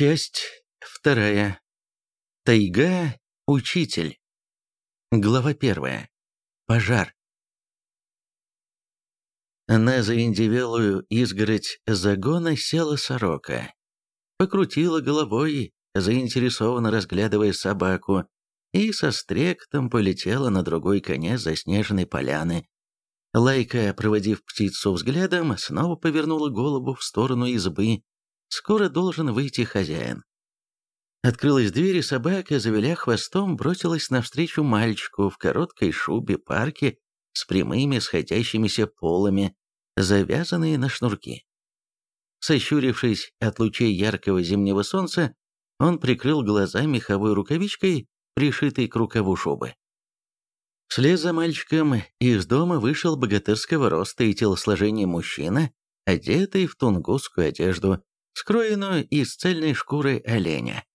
Часть вторая. Тайга. Учитель. Глава первая. Пожар. На заиндевелую изгородь загона села сорока. Покрутила головой, заинтересованно разглядывая собаку, и со стректом полетела на другой конец заснеженной поляны. Лайка, проводив птицу взглядом, снова повернула голову в сторону избы. Скоро должен выйти хозяин. Открылась дверь, и собака, завиля хвостом, бросилась навстречу мальчику в короткой шубе парки с прямыми сходящимися полами, завязанные на шнурки. Сощурившись от лучей яркого зимнего солнца, он прикрыл глаза меховой рукавичкой, пришитой к рукаву шубы. Вслед за мальчиком из дома вышел богатырского роста и телосложения мужчина, одетый в тунгусскую одежду, скроенную из цельной шкуры оленя.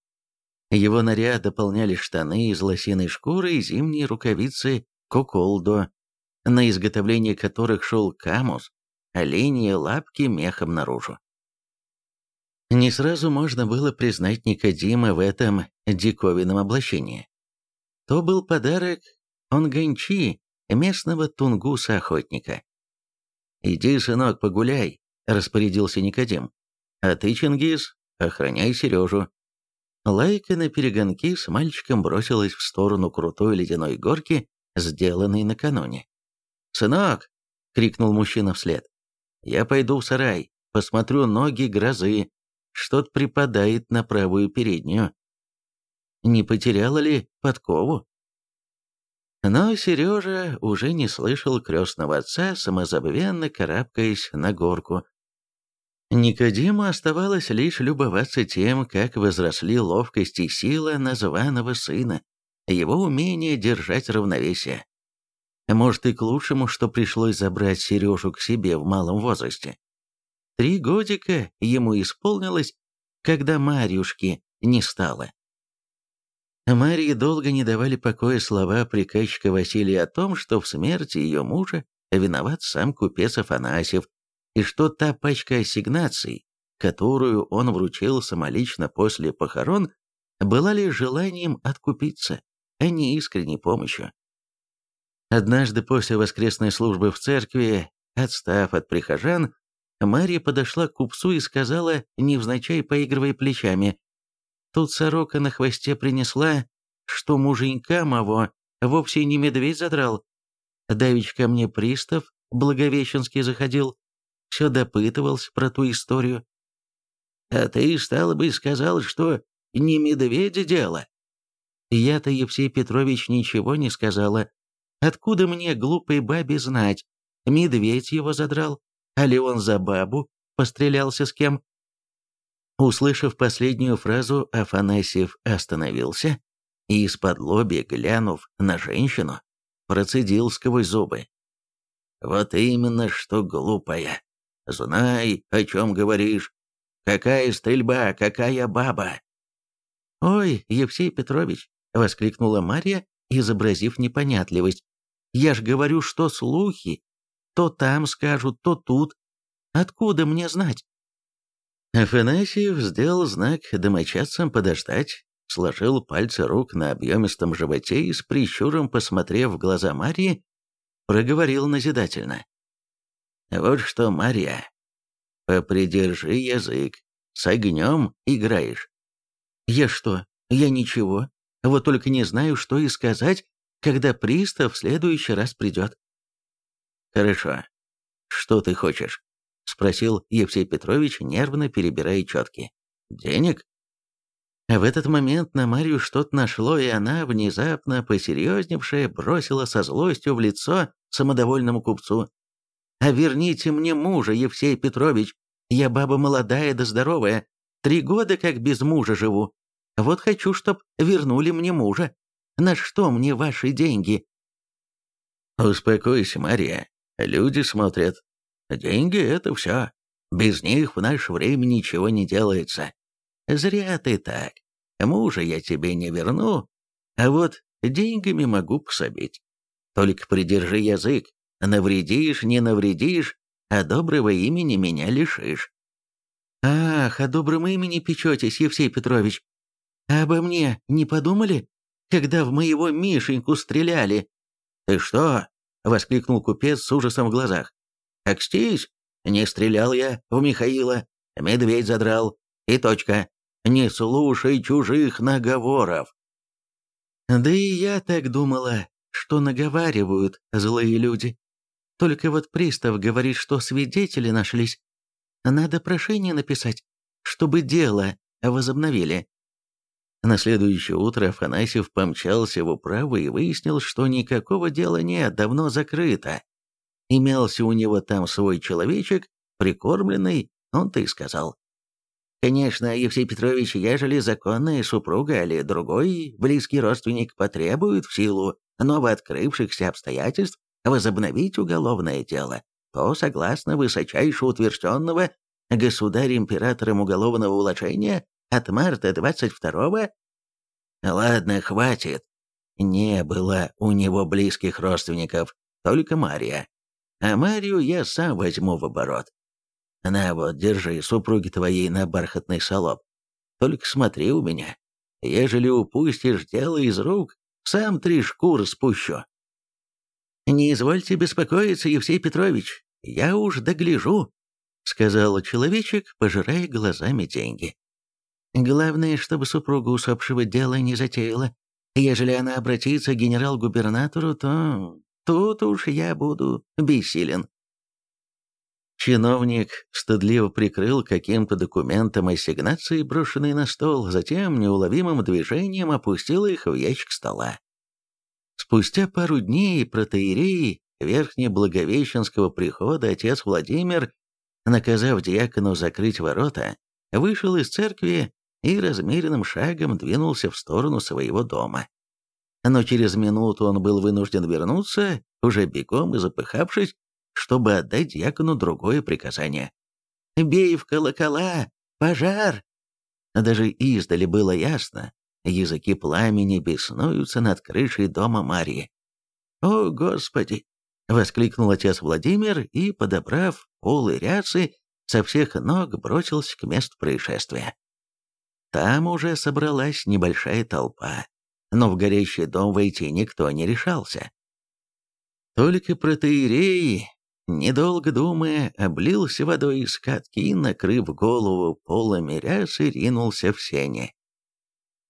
Его наряд дополняли штаны из лосиной шкуры и зимние рукавицы коколдо, на изготовление которых шел камус, оленьи лапки мехом наружу. Не сразу можно было признать Никодима в этом диковинном облачении. То был подарок Онганчи, местного тунгуса-охотника. «Иди, сынок, погуляй», — распорядился Никодим. «А ты, Чингис, охраняй Сережу». Лайка на перегонки с мальчиком бросилась в сторону крутой ледяной горки, сделанной накануне. «Сынок!» — крикнул мужчина вслед. «Я пойду в сарай, посмотрю ноги грозы, что-то припадает на правую переднюю. Не потеряла ли подкову?» Но Сережа уже не слышал крестного отца, самозабвенно карабкаясь на горку. Никодиму оставалось лишь любоваться тем, как возросли ловкость и сила названного сына, его умение держать равновесие. Может и к лучшему, что пришлось забрать Сережу к себе в малом возрасте. Три годика ему исполнилось, когда Марьюшки не стало. Марии долго не давали покоя слова приказчика Василия о том, что в смерти ее мужа виноват сам купец Афанасьев, и что та пачка ассигнаций, которую он вручил самолично после похорон, была лишь желанием откупиться, а не искренней помощью. Однажды после воскресной службы в церкви, отстав от прихожан, Мария подошла к купцу и сказала, невзначай поигрывая плечами, «Тут сорока на хвосте принесла, что муженька моего вовсе не медведь задрал. Давич ко мне пристав Благовещенский заходил, все допытывался про ту историю. А ты, стало бы, сказал, что не медведя дело. Я-то, Евсей Петрович, ничего не сказала. Откуда мне, глупой бабе, знать, медведь его задрал, а ли он за бабу пострелялся с кем? Услышав последнюю фразу, Афанасьев остановился и, из-под лоби глянув на женщину, процедил сквозь зубы. «Вот именно что глупая. Знай, о чем говоришь. Какая стрельба, какая баба!» «Ой, Евсей Петрович!» — воскликнула Марья, изобразив непонятливость. «Я ж говорю, что слухи. То там скажут, то тут. Откуда мне знать?» Афанасьев сделал знак домочадцам подождать, сложил пальцы рук на объемистом животе и с прищуром, посмотрев в глаза Марьи, проговорил назидательно. Вот что, Марья, попридержи язык, с огнем играешь. Я что, я ничего, вот только не знаю, что и сказать, когда пристав в следующий раз придет. Хорошо. Что ты хочешь? Спросил Евсей Петрович, нервно перебирая четки. Денег? В этот момент на Марию что-то нашло, и она, внезапно посерьезневшая, бросила со злостью в лицо самодовольному купцу. А верните мне мужа, Евсей Петрович. Я баба молодая да здоровая. Три года как без мужа живу. Вот хочу, чтоб вернули мне мужа. На что мне ваши деньги?» «Успокойся, Мария. Люди смотрят. Деньги — это все. Без них в наше время ничего не делается. Зря ты так. Мужа я тебе не верну, а вот деньгами могу пособить. Только придержи язык, Навредишь, не навредишь, а доброго имени меня лишишь. «Ах, о добром имени печетесь, Евсей Петрович. А обо мне не подумали, когда в моего Мишеньку стреляли?» «Ты что?» — воскликнул купец с ужасом в глазах. «Окстись! Не стрелял я в Михаила, медведь задрал. И точка. Не слушай чужих наговоров». Да и я так думала, что наговаривают злые люди. Только вот пристав говорит, что свидетели нашлись. Надо прошение написать, чтобы дело возобновили. На следующее утро Афанасьев помчался в управу и выяснил, что никакого дела нет, давно закрыто. Имелся у него там свой человечек, прикормленный, он-то и сказал. Конечно, Евсей Петрович, ежели законная супруга или другой близкий родственник потребует в силу новооткрывшихся обстоятельств возобновить уголовное дело, то, согласно высочайше утвержденного государем-императором уголовного уложения от марта 22-го... Ладно, хватит. Не было у него близких родственников, только Мария. А Марию я сам возьму в оборот. На вот, держи супруги твоей на бархатный солоб. Только смотри у меня. Ежели упустишь дело из рук, сам три шкуры спущу. «Не извольте беспокоиться, Евсей Петрович, я уж догляжу», — сказал человечек, пожирая глазами деньги. «Главное, чтобы супруга усопшего дела не затеяла. Ежели она обратится к генерал-губернатору, то тут уж я буду бессилен». Чиновник стыдливо прикрыл каким-то документом ассигнации, брошенный на стол, затем неуловимым движением опустил их в ящик стола. Спустя пару дней протеерей Верхнеблаговещенского прихода отец Владимир, наказав диакону закрыть ворота, вышел из церкви и размеренным шагом двинулся в сторону своего дома. Но через минуту он был вынужден вернуться, уже бегом и запыхавшись, чтобы отдать дьякону другое приказание. «Бей в колокола! Пожар!» Даже издали было ясно, языки пламени беснуются над крышей дома Марии. «О, Господи!» — воскликнул отец Владимир и, подобрав полы рясы, со всех ног бросился к месту происшествия. Там уже собралась небольшая толпа, но в горящий дом войти никто не решался. Только протеерей, недолго думая, облился водой из катки и, накрыв голову полами рясы, ринулся в сене.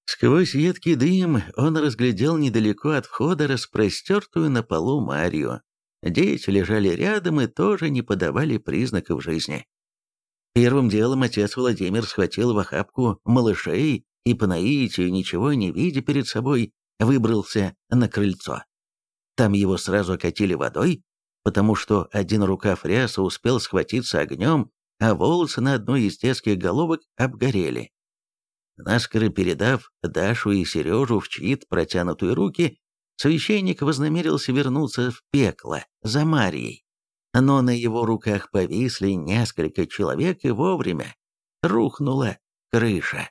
Сквозь едкий дым он разглядел недалеко от входа распростертую на полу Марию. Дети лежали рядом и тоже не подавали признаков жизни. Первым делом отец Владимир схватил в охапку малышей и по наитию, ничего не видя перед собой, выбрался на крыльцо. Там его сразу окатили водой, потому что один рукав ряса успел схватиться огнем, а волосы на одной из детских головок обгорели. Наскоро передав Дашу и Сережу в чьи-то протянутые руки, священник вознамерился вернуться в пекло за Марией. Но на его руках повисли несколько человек, и вовремя рухнула крыша.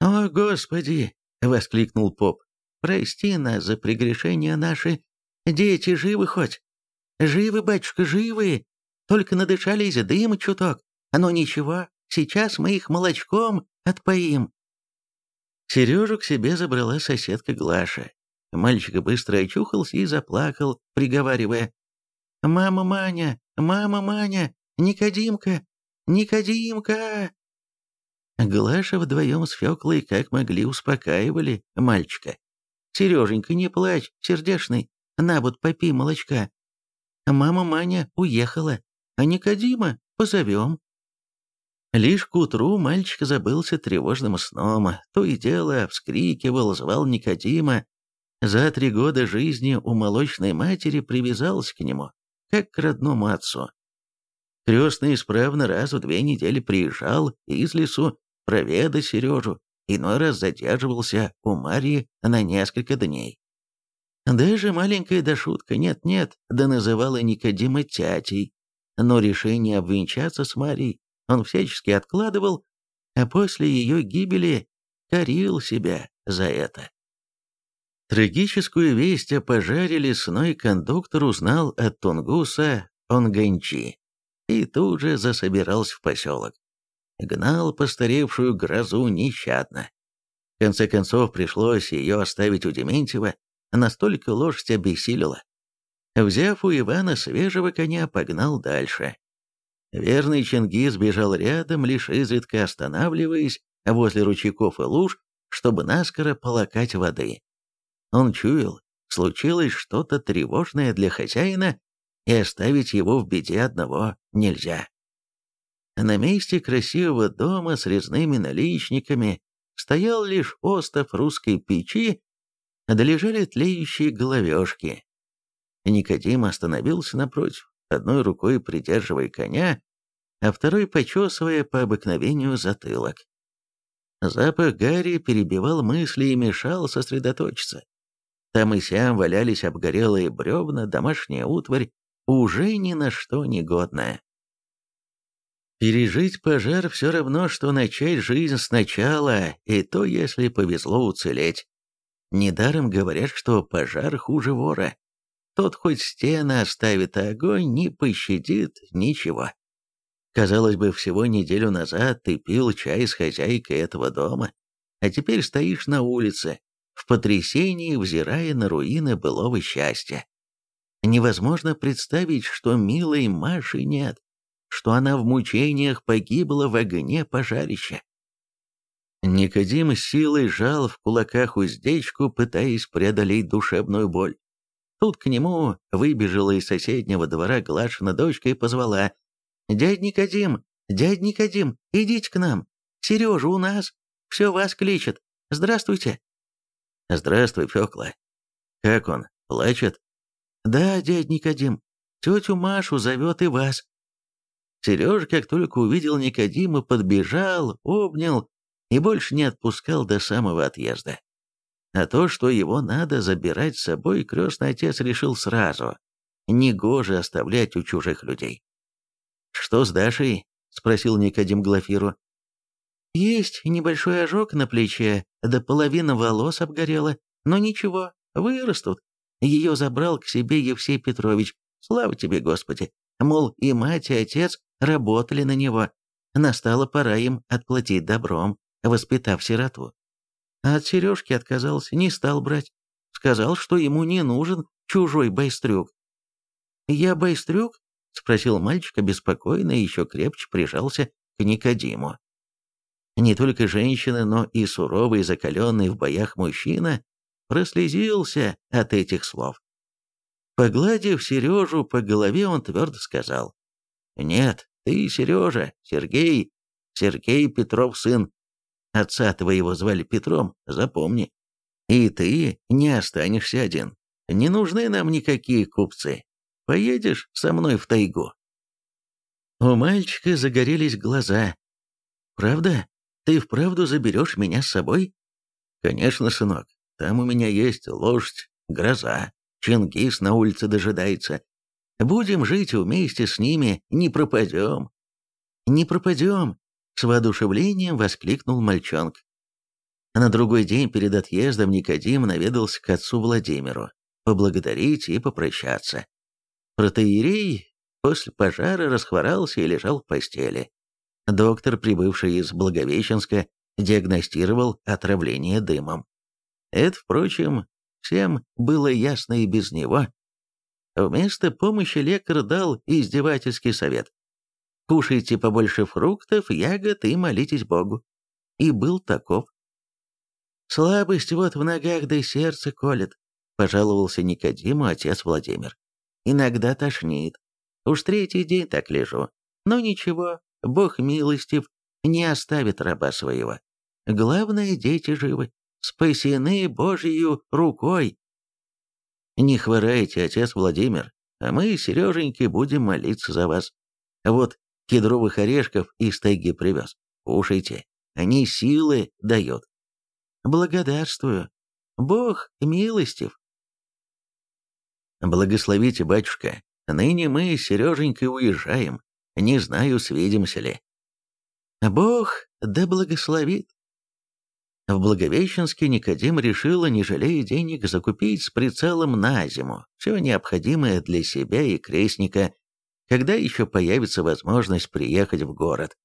«О, Господи!» — воскликнул поп. «Прости нас за прегрешения наши. Дети живы хоть? Живы, батюшка, живы. Только надышались дым чуток. Но ничего, сейчас мы их молочком Отпоим». Сережу к себе забрала соседка Глаша. Мальчик быстро очухался и заплакал, приговаривая. «Мама Маня! Мама Маня! Никодимка! Никодимка!» Глаша вдвоем с Феклой как могли успокаивали мальчика. «Сереженька, не плачь, сердешный, на вот попей молочка. Мама Маня уехала, а Никодима позовем». Лишь к утру мальчик забылся тревожным сном, то и дело вскрикивал, звал Никодима. За три года жизни у молочной матери привязался к нему, как к родному отцу. Крестный исправно раз в две недели приезжал из лесу проведать Сережу, иной раз задерживался у Марии на несколько дней. Даже маленькая Дашутка нет-нет, да называла Никодима тятей, но решение обвенчаться с Марией он всячески откладывал, а после ее гибели корил себя за это. Трагическую весть о пожаре лесной кондуктор узнал от Тунгуса Онганчи и тут же засобирался в поселок. гнал постаревшую грозу нещадно. В конце концов, пришлось ее оставить у Дементьева, настолько лошадь обессилила. Взяв у Ивана свежего коня, погнал дальше. Верный Чингис бежал рядом, лишь изредка останавливаясь возле ручейков и луж, чтобы наскоро полакать воды. Он чуял, случилось что-то тревожное для хозяина, и оставить его в беде одного нельзя. На месте красивого дома с резными наличниками стоял лишь остов русской печи, да лежали тлеющие головешки. Никодим остановился напротив, одной рукой придерживая коня, а второй почесывая по обыкновению затылок. Запах гари перебивал мысли и мешал сосредоточиться. Там и сям валялись обгорелые бревна, домашняя утварь, уже ни на что не годная. Пережить пожар все равно, что начать жизнь сначала, и то, если повезло уцелеть. Недаром говорят, что пожар хуже вора. Тот хоть стены оставит, а огонь не пощадит ничего. Казалось бы, всего неделю назад ты пил чай с хозяйкой этого дома, а теперь стоишь на улице, в потрясении взирая на руины былого счастья. Невозможно представить, что милой Маши нет, что она в мучениях погибла в огне пожарища. Никодим силой жал в кулаках уздечку, пытаясь преодолеть душевную боль. Тут к нему выбежала из соседнего двора Глашина дочка и позвала. «Дядь Никодим, дядь Никодим, идите к нам. Сережа у нас. Все вас кличет. Здравствуйте». «Здравствуй, Фёкла. Как он, плачет?» «Да, дядь Никодим, тетю Машу зовет и вас». Сережа, как только увидел Никодима, подбежал, обнял и больше не отпускал до самого отъезда. А то, что его надо забирать с собой, крестный отец решил сразу. Негоже оставлять у чужих людей. «Что с Дашей?» — спросил Никодим Глафиру. «Есть небольшой ожог на плече, да половина волос обгорела, но ничего, вырастут. Ее забрал к себе Евсей Петрович, слава тебе, Господи. Мол, и мать, и отец работали на него. Настала пора им отплатить добром, воспитав сироту. А от сережки отказался, не стал брать. Сказал, что ему не нужен чужой байстрюк. «Я байстрюк?» — спросил мальчик обеспокоенно и еще крепче прижался к Никодиму. Не только женщина, но и суровый, закаленный в боях мужчина прослезился от этих слов. Погладив Сережу по голове, он твердо сказал, «Нет, ты, Сережа, Сергей, Сергей Петров сын, Отца твоего звали Петром, запомни. И ты не останешься один. Не нужны нам никакие купцы. Поедешь со мной в тайгу». У мальчика загорелись глаза. «Правда? Ты вправду заберешь меня с собой?» «Конечно, сынок. Там у меня есть лошадь, гроза, Чингис на улице дожидается. Будем жить вместе с ними, не пропадем». «Не пропадем», с воодушевлением воскликнул мальчонка. На другой день перед отъездом Никодим наведался к отцу Владимиру, поблагодарить и попрощаться. Протеерей после пожара расхворался и лежал в постели. Доктор, прибывший из Благовещенска, диагностировал отравление дымом. Это, впрочем, всем было ясно и без него. Вместо помощи лекарь дал издевательский совет. Кушайте побольше фруктов, ягод и молитесь Богу. И был таков. Слабость вот в ногах да сердце колет, пожаловался Никодиму отец Владимир. Иногда тошнит. Уж третий день так лежу. Но ничего, Бог милостив, не оставит раба своего. Главное, дети живы, спасены Божьей рукой. Не хворайте, отец Владимир, а мы, Сереженьки, будем молиться за вас. Вот кедровых орешков из тайги привез. Кушайте, они силы дают. Благодарствую. Бог милостив. Благословите, батюшка. Ныне мы с Сереженькой уезжаем. Не знаю, свидимся ли. Бог да благословит. В Благовещенске Никодим решила, не жалея денег, закупить с прицелом на зиму все необходимое для себя и крестника когда еще появится возможность приехать в город.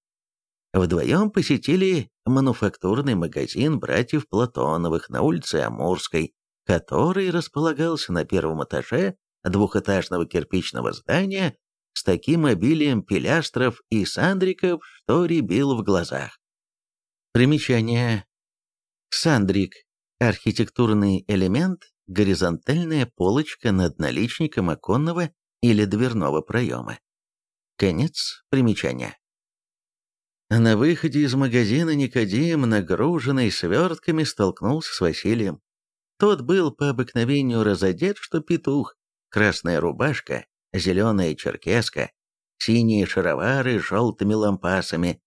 Вдвоем посетили мануфактурный магазин братьев Платоновых на улице Амурской, который располагался на первом этаже двухэтажного кирпичного здания с таким обилием пилястров и сандриков, что рябил в глазах. Примечание. Сандрик – архитектурный элемент, горизонтальная полочка над наличником оконного или дверного проема. Конец примечания. На выходе из магазина Никодим, нагруженный свертками, столкнулся с Василием. Тот был по обыкновению разодет, что петух, красная рубашка, зеленая черкеска, синие шаровары с желтыми лампасами,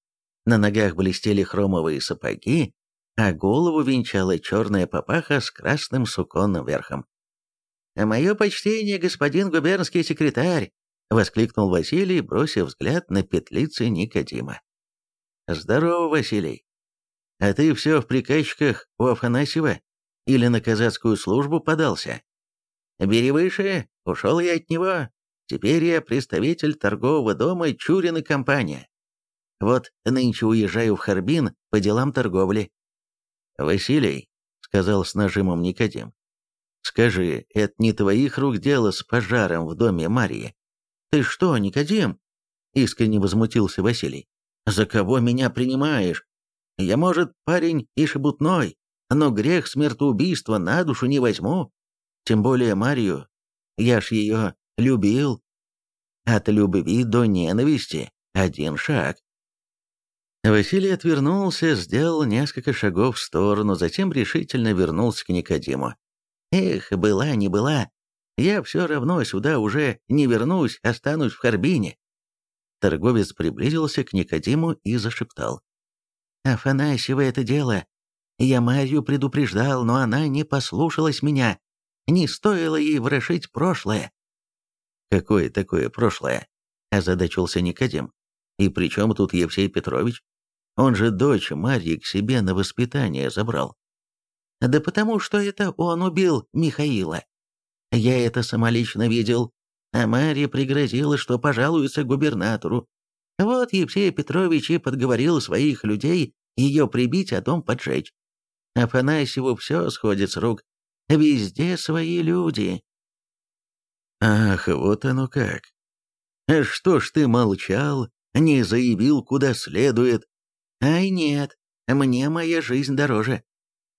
на ногах блестели хромовые сапоги, а голову венчала черная папаха с красным суконным верхом. «Мое почтение, господин губернский секретарь!» — воскликнул Василий, бросив взгляд на петлицы Никодима. «Здорово, Василий. А ты все в приказчиках у Афанасьева или на казацкую службу подался? Бери выше, ушел я от него. Теперь я представитель торгового дома Чурин и компания. Вот нынче уезжаю в Харбин по делам торговли». «Василий», — сказал с нажимом Никодим, — «скажи, это не твоих рук дело с пожаром в доме Марии?» «Ты что, Никодим?» — искренне возмутился Василий. «За кого меня принимаешь? Я, может, парень и шебутной, но грех смертоубийства на душу не возьму. Тем более Марию. Я ж ее любил. От любви до ненависти один шаг». Василий отвернулся, сделал несколько шагов в сторону, затем решительно вернулся к Никодиму. «Эх, была не была, я все равно сюда уже не вернусь, останусь в Харбине. Торговец приблизился к Никодиму и зашептал. «Афанасьева это дело. Я Марью предупреждал, но она не послушалась меня. Не стоило ей ворошить прошлое». «Какое такое прошлое?» – озадачился Никодим. «И при чем тут Евсей Петрович? Он же дочь Марьи к себе на воспитание забрал». «Да потому что это он убил Михаила. Я это самолично видел, а Марья пригрозила, что пожалуется губернатору. Вот Евсей Петрович и подговорил своих людей ее прибить, а дом поджечь. Афанасьеву все сходит с рук. Везде свои люди. Ах, вот оно как. Что ж ты молчал, не заявил, куда следует? Ай, нет, мне моя жизнь дороже.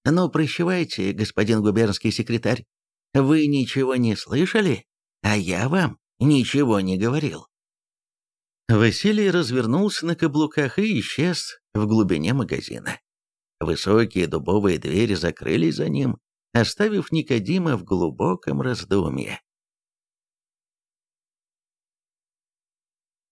Ну, прощавайте, господин губернский секретарь. Вы ничего не слышали, а я вам ничего не говорил». Василий развернулся на каблуках и исчез в глубине магазина. Высокие дубовые двери закрылись за ним, оставив Никодима в глубоком раздумье.